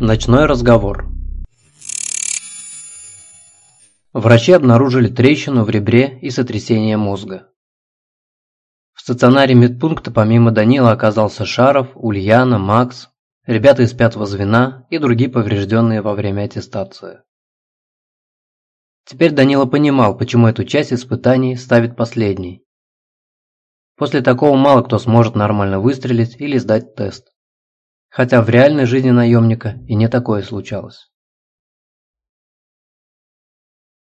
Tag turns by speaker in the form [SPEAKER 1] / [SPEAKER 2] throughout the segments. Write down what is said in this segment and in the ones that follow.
[SPEAKER 1] Ночной разговор. Врачи обнаружили трещину в ребре и сотрясение мозга. В стационаре медпункта помимо Данила оказался Шаров, Ульяна, Макс, ребята из пятого звена и другие поврежденные во время аттестации. Теперь Данила понимал, почему эту часть испытаний ставит последней. После такого мало кто сможет нормально выстрелить или сдать тест хотя в реальной жизни наемника и не такое случалось.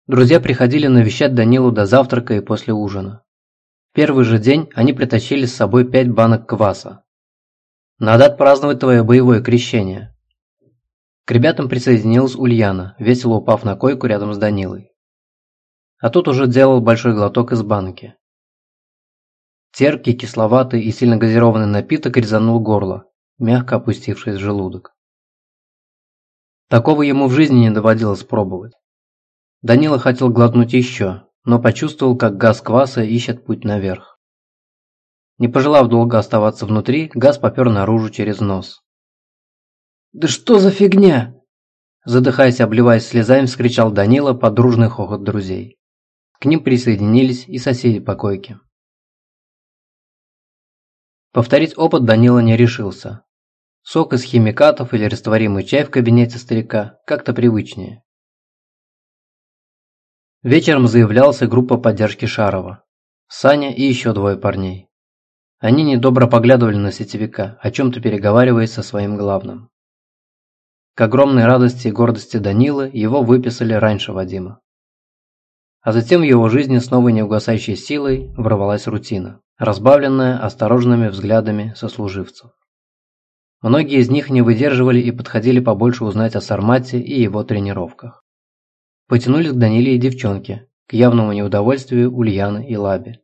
[SPEAKER 1] Друзья приходили навещать Данилу до завтрака и после ужина. Первый же день они притащили с собой пять банок кваса. «Надо отпраздновать твое боевое крещение». К ребятам присоединилась Ульяна, весело упав на койку рядом с Данилой. А тут уже делал большой глоток из банки. Терпкий, кисловатый и сильно газированный напиток резанул горло, мягко опустившись в желудок. Такого ему в жизни не доводилось пробовать. Данила хотел глотнуть еще, но почувствовал, как газ кваса ищет путь наверх. Не пожелав долго оставаться внутри, газ попер наружу через нос. «Да что за фигня?» Задыхаясь, обливаясь слезами, вскричал Данила под дружный хохот друзей. К ним присоединились и соседи по койке. Повторить опыт Данила не решился. Сок из химикатов или растворимый чай в кабинете старика как-то привычнее. Вечером заявлялась группа поддержки Шарова. Саня и еще двое парней. Они недобро поглядывали на сетевика, о чем-то переговариваясь со своим главным. К огромной радости и гордости Данилы его выписали раньше Вадима. А затем в его жизни с новой неугасающей силой ворвалась рутина разбавленная осторожными взглядами сослуживцев. Многие из них не выдерживали и подходили побольше узнать о Сармате и его тренировках. Потянулись к Даниле и девчонке, к явному неудовольствию Ульяны и Лаби.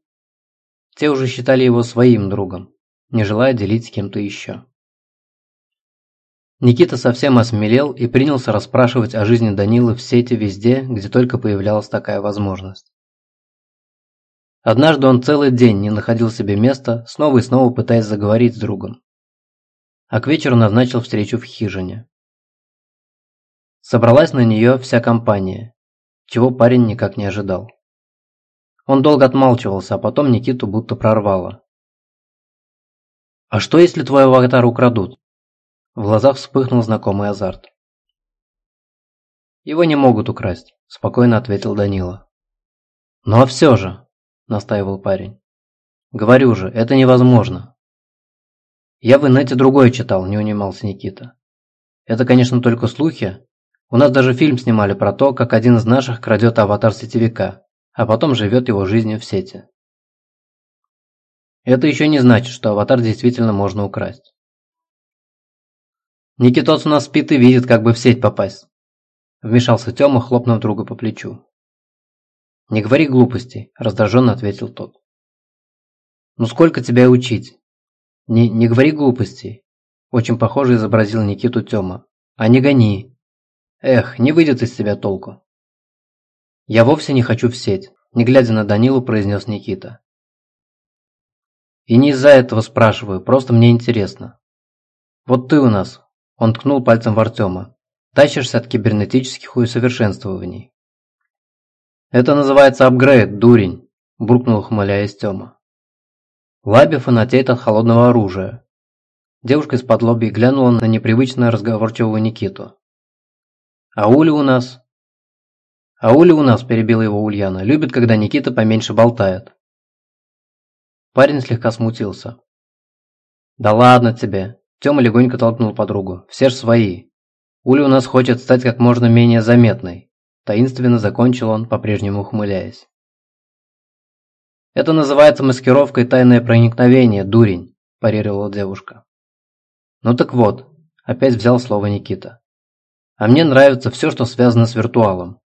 [SPEAKER 1] Те уже считали его своим другом, не желая делить с кем-то еще. Никита совсем осмелел и принялся расспрашивать о жизни Данилы в сети везде, где только появлялась такая возможность. Однажды он целый день не находил себе места, снова и снова пытаясь заговорить с другом. А к вечеру назначил встречу в хижине. Собралась на нее вся компания, чего парень никак не ожидал. Он долго отмалчивался, а потом Никиту будто прорвало. «А что, если твой аватар украдут?» В глазах вспыхнул знакомый азарт. «Его не могут украсть», – спокойно ответил Данила. «Ну а все же», настаивал парень. «Говорю же, это невозможно». «Я в инете другое читал», – не унимался Никита. «Это, конечно, только слухи. У нас даже фильм снимали про то, как один из наших крадет аватар сетевика, а потом живет его жизнью в сети». Это еще не значит, что аватар действительно можно украсть. Никитос у нас спит и видит, как бы в сеть попасть. Вмешался Тёма, хлопнув друга по плечу. «Не говори глупостей», – раздраженно ответил тот. «Ну сколько тебя учить?» «Не, не говори глупостей», – очень похоже изобразил Никиту Тёма. «А не гони. Эх, не выйдет из тебя толку». «Я вовсе не хочу в сеть», – не глядя на Данилу, произнес Никита. «И не из-за этого спрашиваю, просто мне интересно. Вот ты у нас», – он ткнул пальцем в Артема, – «тащишься от кибернетических усовершенствований. «Это называется апгрейд, дурень», – буркнул, ухмыляясь Тёма. Лаби фанатеет от холодного оружия. Девушка из-под лоби глянула на непривычно разговорчивого Никиту. «А Уля у нас...» «А Уля у нас», – перебила его Ульяна, – «любит, когда Никита поменьше болтает». Парень слегка смутился. «Да ладно тебе!» Тёма легонько толкнул подругу. «Все ж свои. Уля у нас хочет стать как можно менее заметной. Таинственно закончил он, по-прежнему ухмыляясь. «Это называется маскировкой тайное проникновение, дурень», – парировала девушка. «Ну так вот», – опять взял слово Никита. «А мне нравится все, что связано с виртуалом.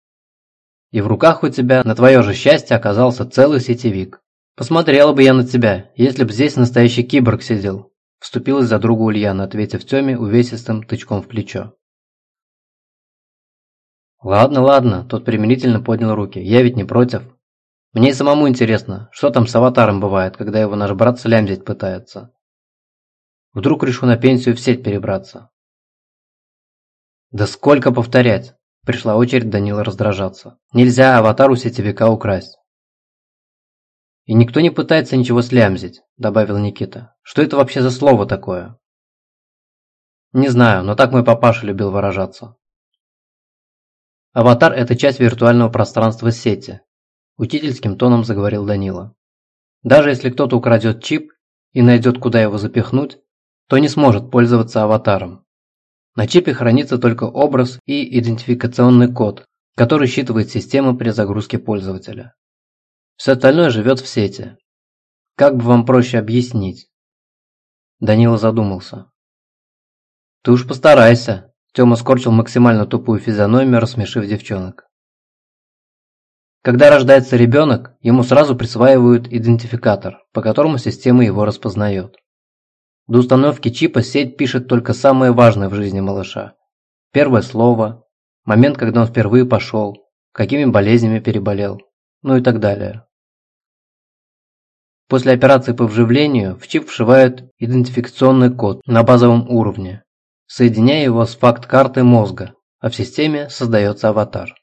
[SPEAKER 1] И в руках у тебя, на твое же счастье, оказался целый сетевик. Посмотрела бы я на тебя, если б здесь настоящий киборг сидел», – вступилась за другу Ульяна, ответив Тёме увесистым тычком в плечо. «Ладно, ладно», – тот примирительно поднял руки. «Я ведь не против. Мне и самому интересно, что там с аватаром бывает, когда его наш брат слямзить пытается. Вдруг решу на пенсию в сеть перебраться». Да сколько повторять? Пришла очередь Данила раздражаться. Нельзя аватару сетевика украсть. И никто не пытается ничего слямзить, добавил Никита. Что это вообще за слово такое? Не знаю, но так мой папаша любил выражаться. Аватар – это часть виртуального пространства сети, учительским тоном заговорил Данила. Даже если кто-то украдет чип и найдет, куда его запихнуть, то не сможет пользоваться аватаром. На чипе хранится только образ и идентификационный код, который считывает система при загрузке пользователя. Все остальное живет в сети. Как бы вам проще объяснить? Данила задумался. Ты уж постарайся. Тёма скорчил максимально тупую физиономию, рассмешив девчонок. Когда рождается ребенок, ему сразу присваивают идентификатор, по которому система его распознает. До установки чипа сеть пишет только самое важное в жизни малыша. Первое слово, момент, когда он впервые пошел, какими болезнями переболел, ну и так далее. После операции по вживлению в чип вшивают идентификационный код на базовом уровне, соединяя его с факт-картой мозга, а в системе создается аватар.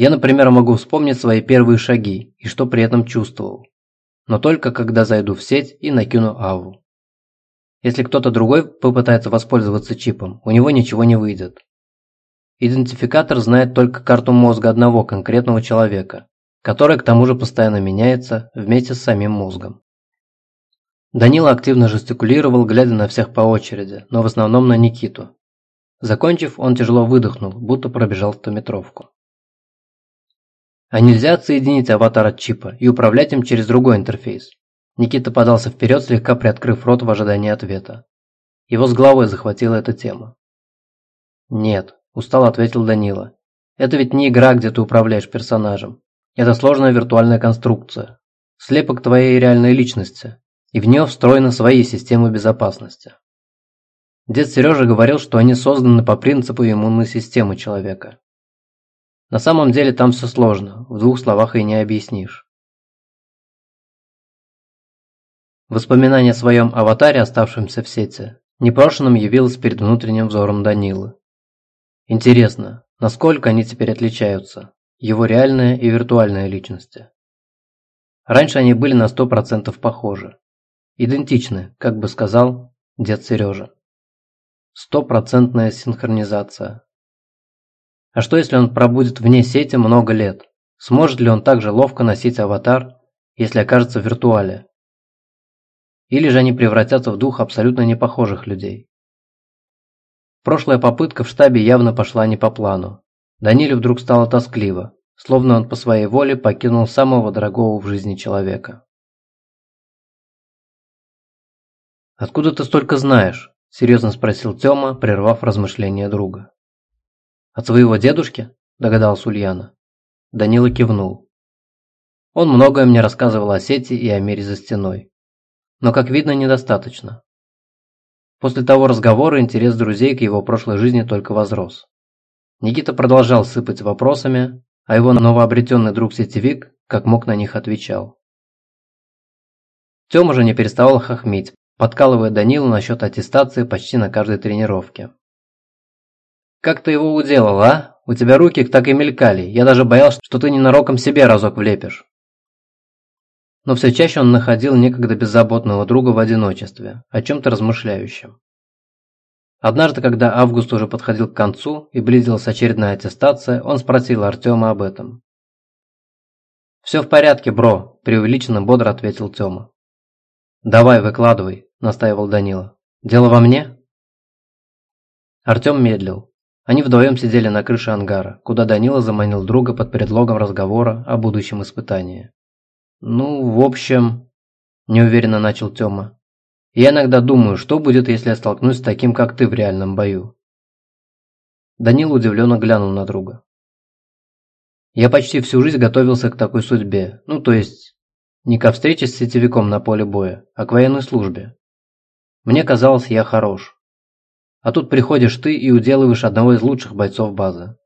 [SPEAKER 1] Я, например, могу вспомнить свои первые шаги и что при этом чувствовал, но только когда зайду в сеть и накину аву. Если кто-то другой попытается воспользоваться чипом, у него ничего не выйдет. Идентификатор знает только карту мозга одного конкретного человека, которая к тому же постоянно меняется вместе с самим мозгом. Данила активно жестикулировал, глядя на всех по очереди, но в основном на Никиту. Закончив, он тяжело выдохнул, будто пробежал стометровку. А нельзя отсоединить аватар от чипа и управлять им через другой интерфейс? Никита подался вперед, слегка приоткрыв рот в ожидании ответа. Его с головой захватила эта тема. «Нет», – устало ответил Данила. «Это ведь не игра, где ты управляешь персонажем. Это сложная виртуальная конструкция, слепок твоей реальной личности, и в нее встроены свои системы безопасности. Дед Сережа говорил, что они созданы по принципу иммунной системы человека. На самом деле там все сложно, в двух словах и не объяснишь. Воспоминание о своем аватаре, оставшемся в сети, непрошенным явилось перед внутренним взором Данилы. Интересно, насколько они теперь отличаются? его реальная и виртуальная личности. Раньше они были на сто процентов похожи. Идентичны, как бы сказал дед Сережа. Стопроцентная синхронизация. А что если он пробудет вне сети много лет? Сможет ли он также ловко носить аватар, если окажется в виртуале? Или же они превратятся в двух абсолютно непохожих людей? Прошлая попытка в штабе явно пошла не по плану, Даниле вдруг стало тоскливо, словно он по своей воле покинул самого дорогого в жизни человека. «Откуда ты столько знаешь?» – серьезно спросил Тёма, прервав размышления друга. «От своего дедушки?» – догадалась Ульяна. Данила кивнул. Он многое мне рассказывал о сети и о мире за стеной. Но, как видно, недостаточно. После того разговора интерес друзей к его прошлой жизни только возрос. Никита продолжал сыпать вопросами, а его новообретенный друг-сетевик как мог на них отвечал. Тёма же не переставал хохмить, подкалывая Данилу насчет аттестации почти на каждой тренировке. «Как ты его уделал, а? У тебя руки так и мелькали, я даже боялся, что ты ненароком себе разок влепишь». Но все чаще он находил некогда беззаботного друга в одиночестве, о чем-то размышляющем. Однажды, когда август уже подходил к концу и близилась очередная аттестация, он спросил Артема об этом. «Все в порядке, бро», – преувеличенно бодро ответил Тёма. «Давай, выкладывай», – настаивал Данила. «Дело во мне?» Артем медлил. Они вдвоем сидели на крыше ангара, куда Данила заманил друга под предлогом разговора о будущем испытании. «Ну, в общем...» – неуверенно начал Тёма. Я иногда думаю, что будет, если я столкнусь с таким, как ты в реальном бою. Данил удивленно глянул на друга. Я почти всю жизнь готовился к такой судьбе. Ну, то есть, не ко встрече с сетевиком на поле боя, а к военной службе. Мне казалось, я хорош. А тут приходишь ты и уделываешь одного из лучших бойцов базы.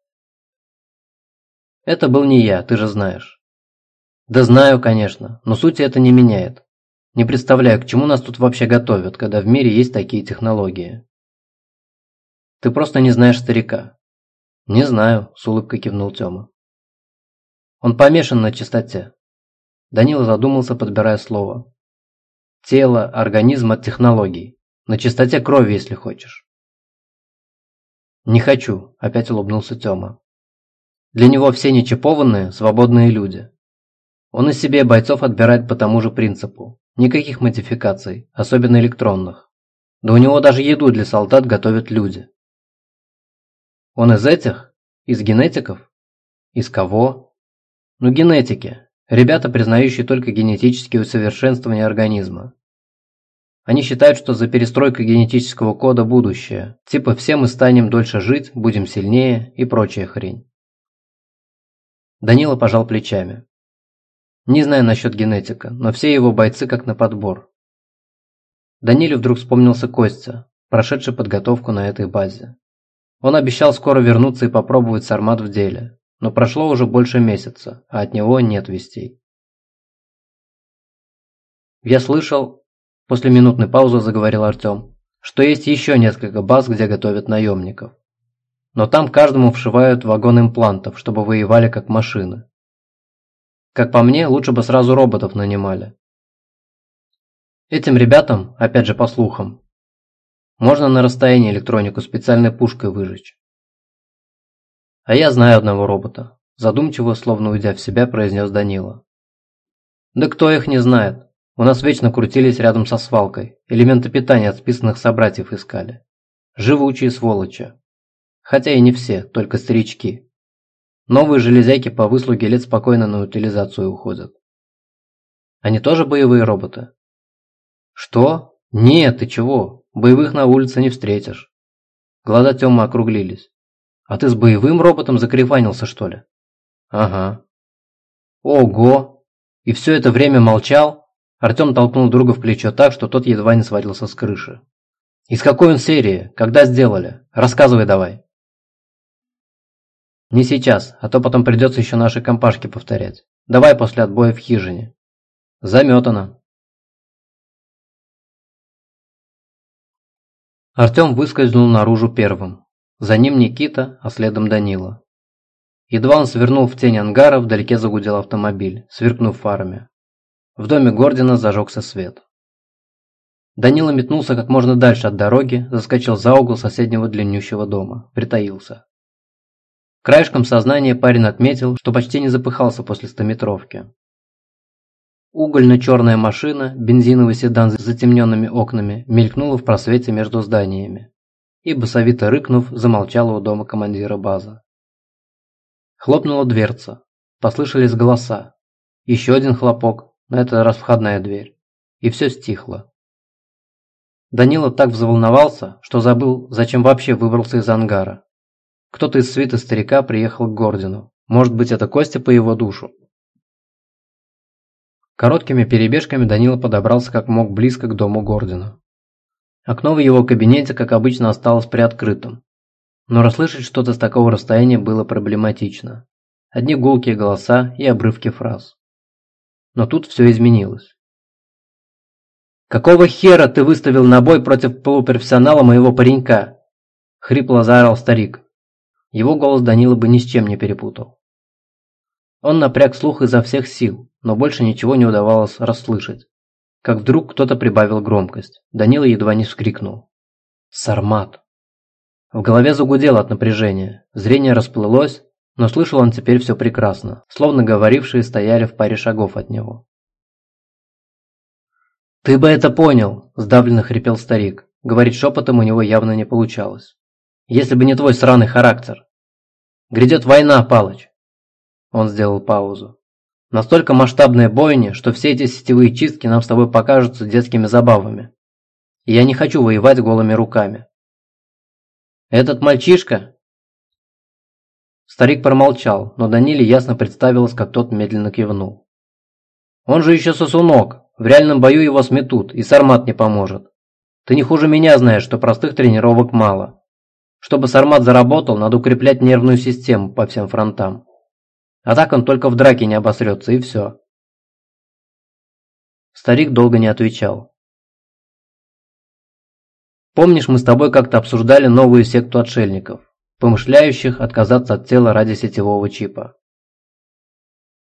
[SPEAKER 1] Это был не я, ты же знаешь. Да знаю, конечно, но сути это не меняет. Не представляю, к чему нас тут вообще готовят, когда в мире есть такие технологии. Ты просто не знаешь старика». «Не знаю», – с улыбкой кивнул Тёма. «Он помешан на чистоте». Данила задумался, подбирая слово. «Тело, организм от технологий. На чистоте крови, если хочешь». «Не хочу», – опять улыбнулся Тёма. «Для него все нечипованные, свободные люди. Он из себе бойцов отбирает по тому же принципу. Никаких модификаций, особенно электронных. Да у него даже еду для солдат готовят люди. Он из этих? Из генетиков? Из кого? Ну, генетики. Ребята, признающие только генетические усовершенствования организма. Они считают, что за перестройкой генетического кода будущее. Типа все мы станем дольше жить, будем сильнее и прочая хрень. Данила пожал плечами. Не знаю насчет генетика, но все его бойцы как на подбор. Даниле вдруг вспомнился Костя, прошедший подготовку на этой базе. Он обещал скоро вернуться и попробовать сармат в деле, но прошло уже больше месяца, а от него нет вестей. «Я слышал...» – после минутной паузы заговорил Артем, что есть еще несколько баз, где готовят наемников. Но там каждому вшивают вагон имплантов, чтобы воевали как машины. Как по мне, лучше бы сразу роботов нанимали. Этим ребятам, опять же по слухам, можно на расстоянии электронику специальной пушкой выжечь. А я знаю одного робота. Задумчиво, словно уйдя в себя, произнес Данила. Да кто их не знает? У нас вечно крутились рядом со свалкой. Элементы питания от списанных собратьев искали. Живучие сволочи. Хотя и не все, только старички. Новые железяки по выслуге лет спокойно на утилизацию уходят. Они тоже боевые роботы? Что? Нет, ты чего? Боевых на улице не встретишь. Глаза Тёмы округлились. А ты с боевым роботом закрефанился, что ли? Ага. Ого! И все это время молчал? Артем толкнул друга в плечо так, что тот едва не свалился с крыши. Из какой он серии? Когда сделали? Рассказывай давай. Не сейчас, а то потом придется еще наши компашки повторять. Давай после отбоя в хижине. Заметано. Артем выскользнул наружу первым. За ним Никита, а следом Данила. Едва он свернул в тень ангара, вдалеке загудел автомобиль, сверкнув фарами. В доме Гордина зажегся свет. Данила метнулся как можно дальше от дороги, заскочил за угол соседнего длиннющего дома, притаился. Краешком сознания парень отметил, что почти не запыхался после стометровки. Угольно-черная машина, бензиновый седан с затемненными окнами, мелькнула в просвете между зданиями и, басовито рыкнув, замолчала у дома командира базы. Хлопнула дверца, послышались голоса. Еще один хлопок, на этот раз входная дверь. И все стихло. Данила так взволновался, что забыл, зачем вообще выбрался из ангара. Кто-то из свита старика приехал к Гордину. Может быть, это Костя по его душу. Короткими перебежками Данила подобрался как мог близко к дому Гордина. Окно в его кабинете, как обычно, осталось приоткрытым. Но расслышать что-то с такого расстояния было проблематично. Одни гулкие голоса и обрывки фраз. Но тут все изменилось. «Какого хера ты выставил на бой против полупрофессионала моего паренька?» Хрипло заорал старик. Его голос Данила бы ни с чем не перепутал. Он напряг слух изо всех сил, но больше ничего не удавалось расслышать. Как вдруг кто-то прибавил громкость. Данила едва не вскрикнул. «Сармат!» В голове загудело от напряжения, зрение расплылось, но слышал он теперь все прекрасно, словно говорившие стояли в паре шагов от него. «Ты бы это понял!» – сдавленно хрипел старик. Говорить шепотом у него явно не получалось. «Если бы не твой сраный характер!» «Грядет война, Палыч!» Он сделал паузу. Настолько масштабная бойня, что все эти сетевые чистки нам с тобой покажутся детскими забавами. И я не хочу воевать голыми руками. Этот мальчишка... Старик промолчал, но Даниле ясно представилось, как тот медленно кивнул. Он же еще сосунок. В реальном бою его сметут, и Сармат не поможет. Ты не хуже меня знаешь, что простых тренировок мало. Чтобы Сармат заработал, надо укреплять нервную систему по всем фронтам. А так он только в драке не обосрется, и все. Старик долго не отвечал. Помнишь, мы с тобой как-то обсуждали новую секту отшельников, помышляющих отказаться от тела ради сетевого чипа?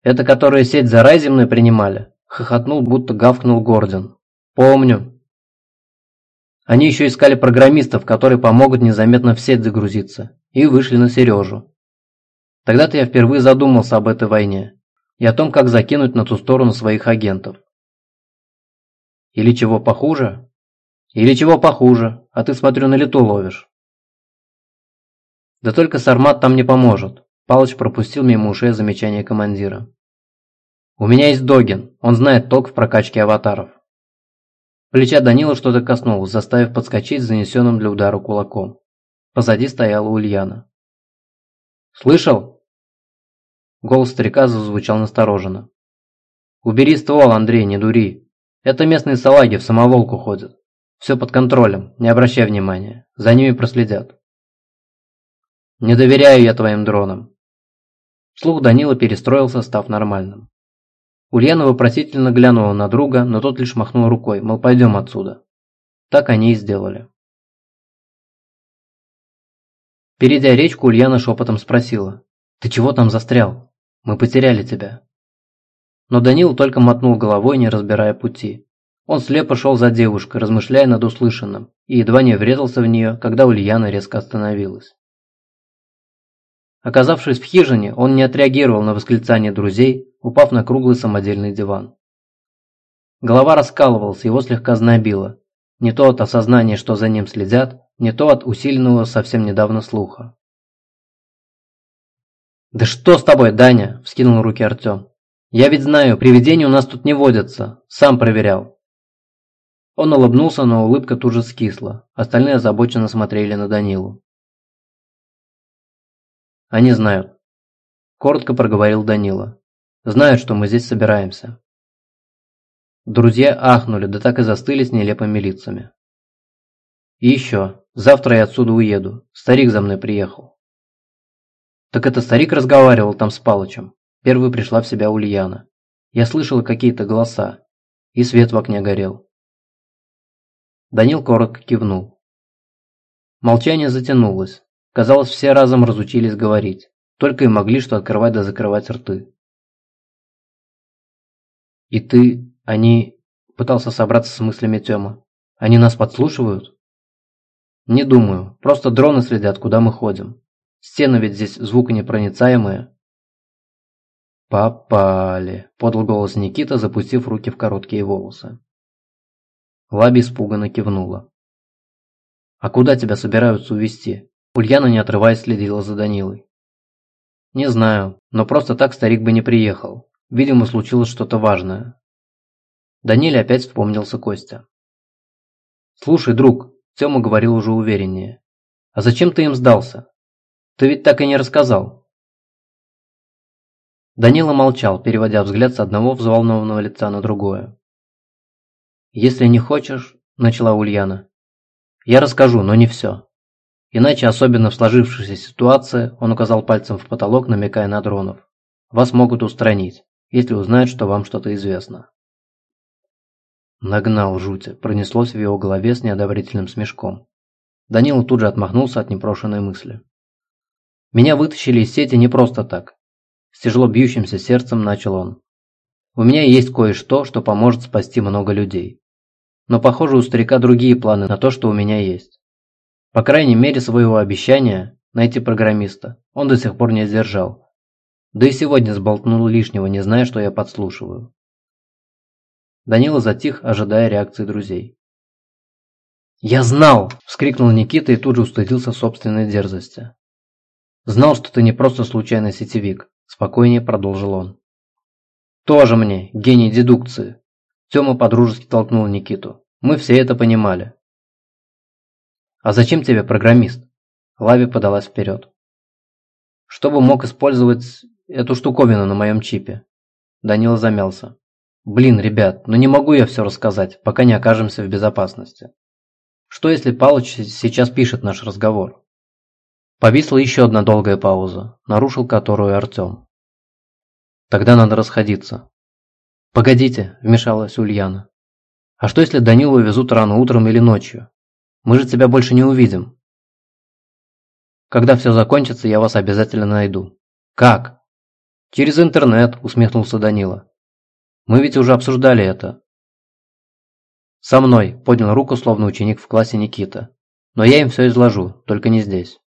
[SPEAKER 1] Это которые сеть за рай земной принимали? Хохотнул, будто гавкнул Гордон. Помню. Они еще искали программистов, которые помогут незаметно в сеть загрузиться, и вышли на Сережу. Тогда-то я впервые задумался об этой войне и о том, как закинуть на ту сторону своих агентов. Или чего похуже? Или чего похуже, а ты, смотрю, на лету ловишь. Да только Сармат там не поможет. Палыч пропустил мимо ушей замечание командира. У меня есть Догин, он знает толк в прокачке аватаров. Плеча Данила что-то коснулось, заставив подскочить с занесенным для удара кулаком. Позади стояла Ульяна. «Слышал?» Голос старика зазвучал настороженно. «Убери ствол, Андрей, не дури. Это местные салаги в самоволку ходят. Все под контролем, не обращай внимания. За ними проследят. Не доверяю я твоим дронам. Слух Данила перестроился, став нормальным. Ульяна вопросительно глянула на друга, но тот лишь махнул рукой, мол, пойдем отсюда. Так они и сделали. Перейдя речку, Ульяна шепотом спросила. «Ты чего там застрял? Мы потеряли тебя». Но Данил только мотнул головой, не разбирая пути. Он слепо шел за девушкой, размышляя над услышанным, и едва не врезался в нее, когда Ульяна резко остановилась. Оказавшись в хижине, он не отреагировал на восклицание друзей, упав на круглый самодельный диван. Голова раскалывалась, его слегка знобило. Не то от осознания, что за ним следят, не то от усиленного совсем недавно слуха. «Да что с тобой, Даня?» – вскинул руки Артем. «Я ведь знаю, привидения у нас тут не водятся. Сам проверял». Он улыбнулся, но улыбка тут же скисла. Остальные озабоченно смотрели на Данилу. «Они знают», – коротко проговорил Данила. «Знают, что мы здесь собираемся». Друзья ахнули, да так и застыли с нелепыми лицами. «И еще, завтра я отсюда уеду. Старик за мной приехал». «Так это старик разговаривал там с Палычем?» Первой пришла в себя Ульяна. Я слышала какие-то голоса, и свет в окне горел. Данил коротко кивнул. Молчание затянулось. Казалось, все разом разучились говорить. Только и могли что открывать да закрывать рты. «И ты, они...» – пытался собраться с мыслями Тёма. «Они нас подслушивают?» «Не думаю. Просто дроны следят, куда мы ходим. Стены ведь здесь звуконепроницаемые. «Попали!» – подал голос Никита, запустив руки в короткие волосы. Лаби испуганно кивнула. «А куда тебя собираются увезти?» Ульяна, не отрываясь, следила за Данилой. «Не знаю, но просто так старик бы не приехал. Видимо, случилось что-то важное». Даниле опять вспомнился Костя. «Слушай, друг», – Тёма говорил уже увереннее, – «а зачем ты им сдался? Ты ведь так и не рассказал». Данила молчал, переводя взгляд с одного взволнованного лица на другое. «Если не хочешь», – начала Ульяна, – «я расскажу, но не все. Иначе, особенно в сложившейся ситуации, он указал пальцем в потолок, намекая на дронов, вас могут устранить, если узнают, что вам что-то известно». Нагнал жути, пронеслось в его голове с неодобрительным смешком. Данила тут же отмахнулся от непрошенной мысли. «Меня вытащили из сети не просто так. С тяжело бьющимся сердцем начал он. У меня есть кое-что, что поможет спасти много людей. Но похоже у старика другие планы на то, что у меня есть. По крайней мере своего обещания найти программиста он до сих пор не сдержал. Да и сегодня сболтнул лишнего, не зная, что я подслушиваю. Данила затих, ожидая реакции друзей. «Я знал!» – вскрикнул Никита и тут же устыдился собственной дерзости. «Знал, что ты не просто случайный сетевик. Спокойнее продолжил он. Тоже мне, гений дедукции. Тёма подружески толкнул Никиту. Мы все это понимали. А зачем тебе программист? Лави подалась вперед. Чтобы мог использовать эту штуковину на моем чипе. Данила замялся. Блин, ребят, ну не могу я все рассказать, пока не окажемся в безопасности. Что если Палыч сейчас пишет наш разговор? Повисла еще одна долгая пауза, нарушил которую Артем. «Тогда надо расходиться». «Погодите», – вмешалась Ульяна. «А что если Данилу везут рано утром или ночью? Мы же тебя больше не увидим. Когда все закончится, я вас обязательно найду. Как? Через интернет, усмехнулся Данила. Мы ведь уже обсуждали это. Со мной, поднял руку, словно ученик в классе Никита. Но я им все изложу, только не здесь.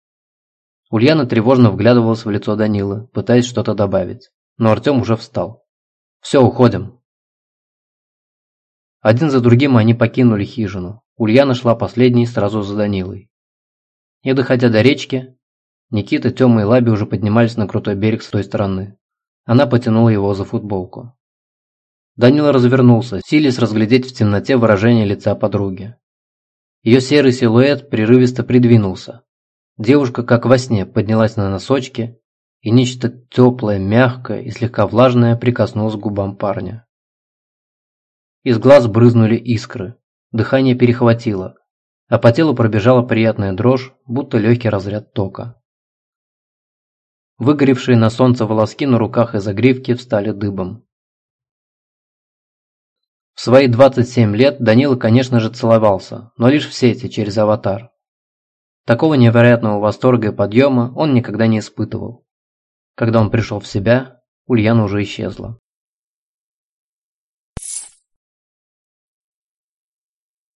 [SPEAKER 1] Ульяна тревожно вглядывалась в лицо Данилы, пытаясь что-то добавить. Но Артем уже встал. «Все, уходим». Один за другим они покинули хижину. Ульяна шла последней сразу за Данилой. Не доходя до речки, Никита, Тёма и Лаби уже поднимались на крутой берег с той стороны. Она потянула его за футболку. Данила развернулся, силясь разглядеть в темноте выражение лица подруги. Ее серый силуэт прерывисто придвинулся. Девушка, как во сне, поднялась на носочки, и нечто теплое, мягкое и слегка влажное прикоснулось к губам парня. Из глаз брызнули искры, дыхание перехватило, а по телу пробежала приятная дрожь, будто легкий разряд тока. Выгоревшие на солнце волоски на руках и загривке встали дыбом. В свои 27 лет Данила, конечно же, целовался, но лишь в сети через аватар. Такого невероятного восторга и подъема он никогда не испытывал. Когда он пришел в себя, Ульяна уже исчезла.